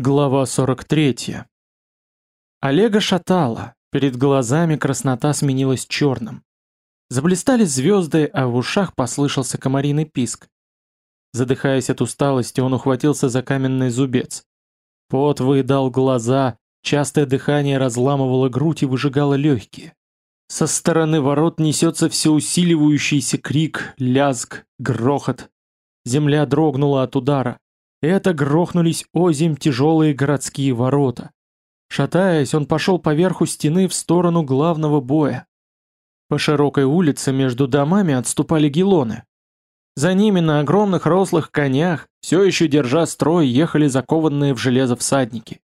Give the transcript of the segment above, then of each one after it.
Глава 43. Олега шатало, перед глазами краснота сменилась черным. Заблистали звезды, а в ушах послышался комариный писк. Задыхаясь от усталости, он ухватился за каменный зубец. Пот выедал глаза, частое дыхание разламывало грудь и выжигало легкие. Со стороны ворот несется всеусиливающийся крик, лязг, грохот. Земля дрогнула от удара. Это грохнулись озимь тяжелые городские ворота. Шатаясь, он пошел по верху стены в сторону главного боя. По широкой улице между домами отступали гелоны. За ними на огромных рослых конях, все еще держа строй, ехали закованные в железо всадники.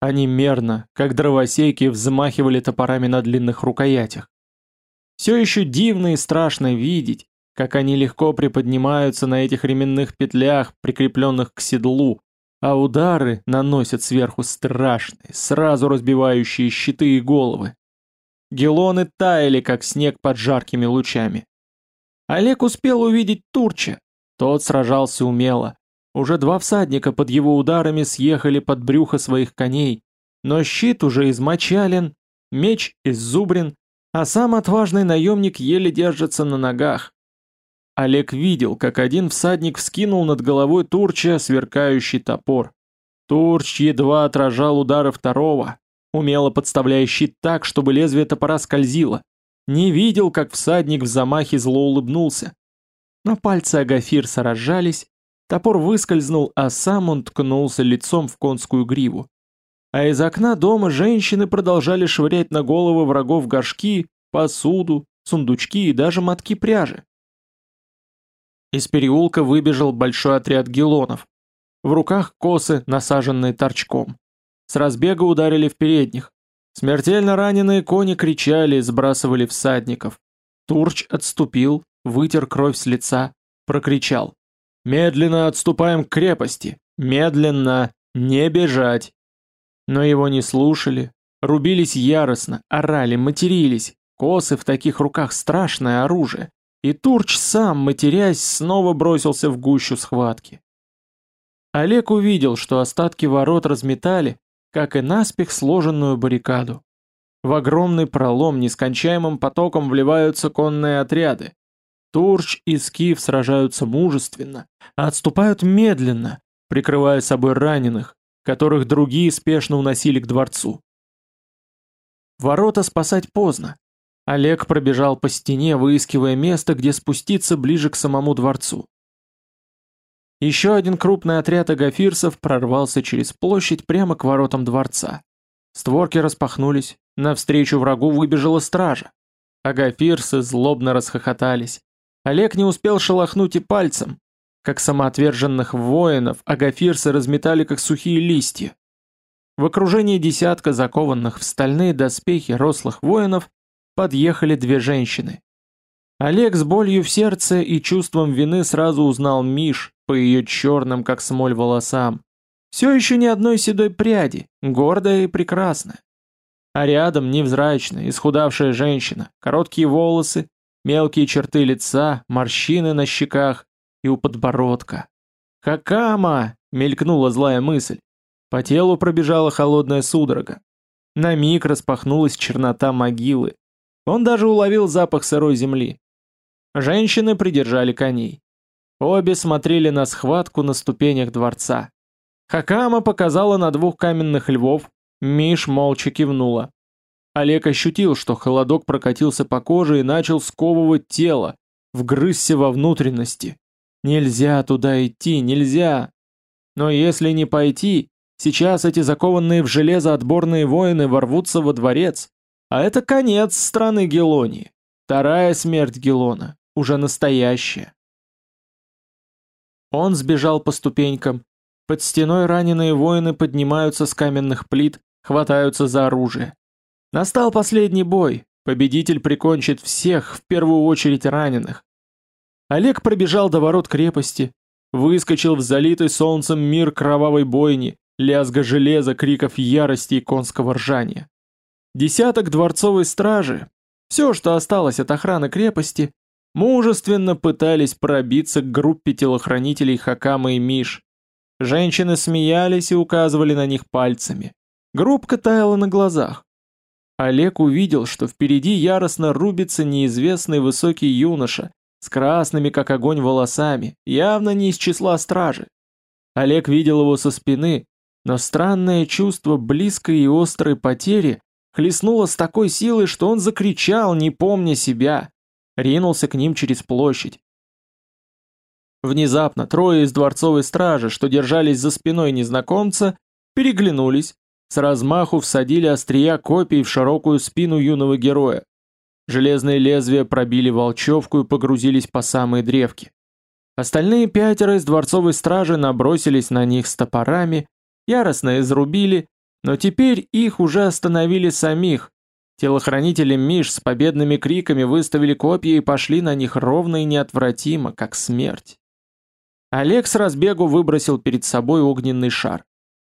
Они мерно, как дровосеки, взмахивали топорами на длинных рукоятях. Все еще дивно и страшно видеть, как они легко приподнимаются на этих ременных петлях, прикрепленных к седлу, а удары наносят сверху страшные, сразу разбивающие щиты и головы. Гелоны таяли, как снег под жаркими лучами. Олег успел увидеть Турча. Тот сражался умело. Уже два всадника под его ударами съехали под брюхо своих коней, но щит уже измочален, меч иззубрен, а сам отважный наемник еле держится на ногах. Олег видел, как один всадник вскинул над головой Турча сверкающий топор. Турч едва отражал удары второго, умело подставляя щит так, чтобы лезвие топора скользило. Не видел, как всадник в замахе зло улыбнулся. Но пальцы Агафирса разжались, топор выскользнул, а сам он ткнулся лицом в конскую гриву. А из окна дома женщины продолжали швырять на головы врагов горшки, посуду, сундучки и даже мотки пряжи. Из переулка выбежал большой отряд гелонов. В руках косы, насаженные торчком. С разбега ударили в передних. Смертельно раненые кони кричали, сбрасывали всадников. Турч отступил, вытер кровь с лица, прокричал. «Медленно отступаем к крепости! Медленно! Не бежать!» Но его не слушали, рубились яростно, орали, матерились. Косы в таких руках страшное оружие. И Турч сам, матерясь, снова бросился в гущу схватки. Олег увидел, что остатки ворот разметали, как и наспех сложенную баррикаду. В огромный пролом нескончаемым потоком вливаются конные отряды. Турч и Скиф сражаются мужественно, а отступают медленно, прикрывая собой раненых, которых другие спешно уносили к дворцу. Ворота спасать поздно. Олег пробежал по стене, выискивая место, где спуститься ближе к самому дворцу. Еще один крупный отряд агафирцев прорвался через площадь прямо к воротам дворца. Створки распахнулись, навстречу врагу выбежала стража. Агафирцы злобно расхохотались. Олег не успел шелохнуть и пальцем. Как самоотверженных воинов, агафирцы разметали как сухие листья. В окружении десятка закованных в стальные доспехи рослых воинов подъехали две женщины. Олег с болью в сердце и чувством вины сразу узнал Миш по ее черным, как смоль, волосам. Все еще ни одной седой пряди, гордая и прекрасная. А рядом невзрачная, исхудавшая женщина, короткие волосы, мелкие черты лица, морщины на щеках и у подбородка. «Хакама!» — мелькнула злая мысль. По телу пробежала холодная судорога. На миг распахнулась чернота могилы, он даже уловил запах сырой земли. Женщины придержали коней. Обе смотрели на схватку на ступенях дворца. Хакама показала на двух каменных львов, Миш молча кивнула. Олег ощутил, что холодок прокатился по коже и начал сковывать тело, вгрызся во внутренности. Нельзя туда идти, нельзя. Но если не пойти, сейчас эти закованные в железо отборные воины ворвутся во дворец, а это конец страны Гелонии. Вторая смерть Гелона, уже настоящая. Он сбежал по ступенькам. Под стеной раненые воины поднимаются с каменных плит, хватаются за оружие. Настал последний бой. Победитель прикончит всех, в первую очередь раненых. Олег пробежал до ворот крепости, выскочил в залитый солнцем мир кровавой бойни, лязга железа, криков ярости и конского ржания. Десяток дворцовой стражи, все, что осталось от охраны крепости, мужественно пытались пробиться к группе телохранителей Хакама и Миш. Женщины смеялись и указывали на них пальцами. Группка таяла на глазах. Олег увидел, что впереди яростно рубится неизвестный высокий юноша с красными, как огонь, волосами, явно не из числа стражи. Олег видел его со спины, но странное чувство близкой и острой потери хлестнуло с такой силой, что он закричал, не помня себя, ринулся к ним через площадь. Внезапно трое из дворцовой стражи, что держались за спиной незнакомца, переглянулись, с размаху всадили острия копий в широкую спину юного героя. Железные лезвия пробили волчевку и погрузились по самые древки. Остальные пятеро из дворцовой стражи набросились на них с топорами, яростно изрубили, но теперь их уже остановили самих. Телохранители Миш с победными криками выставили копья и пошли на них ровно и неотвратимо, как смерть. Олег с разбегу выбросил перед собой огненный шар.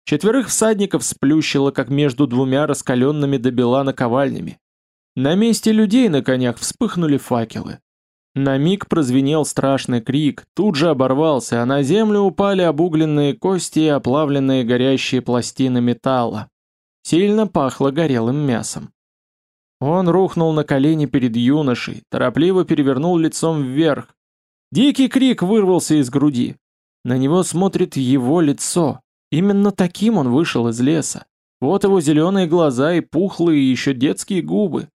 Четверых всадников сплющило, как между двумя раскаленными до бела наковальнями. На месте людей на конях вспыхнули факелы. На миг прозвенел страшный крик, тут же оборвался, а на землю упали обугленные кости и оплавленные горящие пластины металла. Сильно пахло горелым мясом. Он рухнул на колени перед юношей, торопливо перевернул лицом вверх, Дикий крик вырвался из груди. На него смотрит его лицо. Именно таким он вышел из леса. Вот его зеленые глаза и пухлые еще детские губы.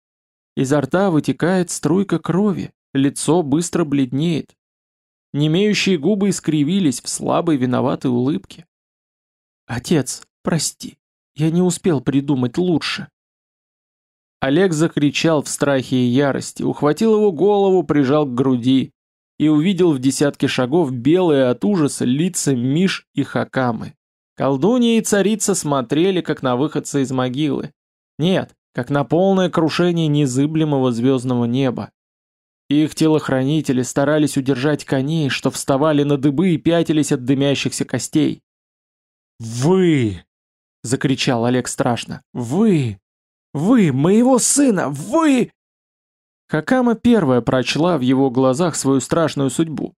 Изо рта вытекает струйка крови, лицо быстро бледнеет. Немеющие губы искривились в слабой виноватой улыбке. «Отец, прости, я не успел придумать лучше». Олег закричал в страхе и ярости, ухватил его голову, прижал к груди и увидел в десятке шагов белые от ужаса лица Миш и Хакамы. Колдунья и царица смотрели, как на выходца из могилы. Нет, как на полное крушение незыблемого звездного неба. Их телохранители старались удержать коней, что вставали на дыбы и пятились от дымящихся костей. «Вы!» — закричал Олег страшно. «Вы! Вы! Моего сына! Вы!» Хакама первая прочла в его глазах свою страшную судьбу.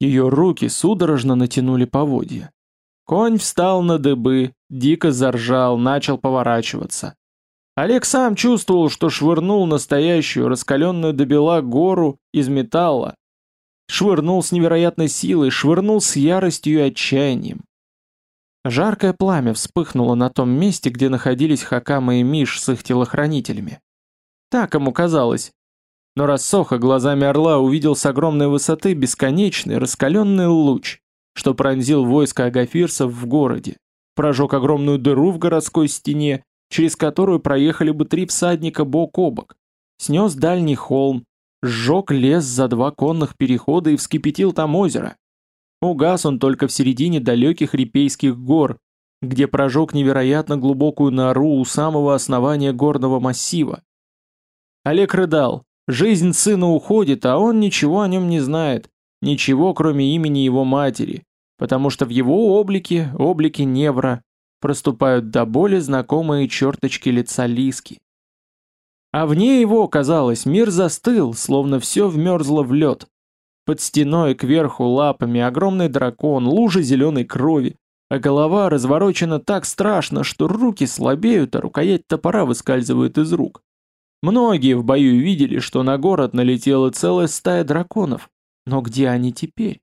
Ее руки судорожно натянули поводья. Конь встал на дыбы, дико заржал, начал поворачиваться. Олег сам чувствовал, что швырнул настоящую, раскаленную до бела гору из металла. Швырнул с невероятной силой, швырнул с яростью и отчаянием. Жаркое пламя вспыхнуло на том месте, где находились Хакама и Миш с их телохранителями. Так ему казалось, но Рассоха глазами орла увидел с огромной высоты бесконечный раскаленный луч, что пронзил войско агафирцев в городе, прожег огромную дыру в городской стене, через которую проехали бы три всадника бок о бок, снес дальний холм, сжег лес за два конных перехода и вскипятил там озеро. Угас он только в середине далеких Репейских гор, где прожег невероятно глубокую нору у самого основания горного массива. Олег рыдал, Жизнь сына уходит, а он ничего о нем не знает, ничего кроме имени его матери, потому что в его облике, облике Невра, проступают до боли знакомые черточки лица Лиски. А вне его, казалось, мир застыл, словно все вмерзло в лед. Под стеной кверху лапами огромный дракон, лужа зеленой крови, а голова разворочена так страшно, что руки слабеют, а рукоять топора выскальзывает из рук. Многие в бою видели, что на город налетела целая стая драконов, но где они теперь?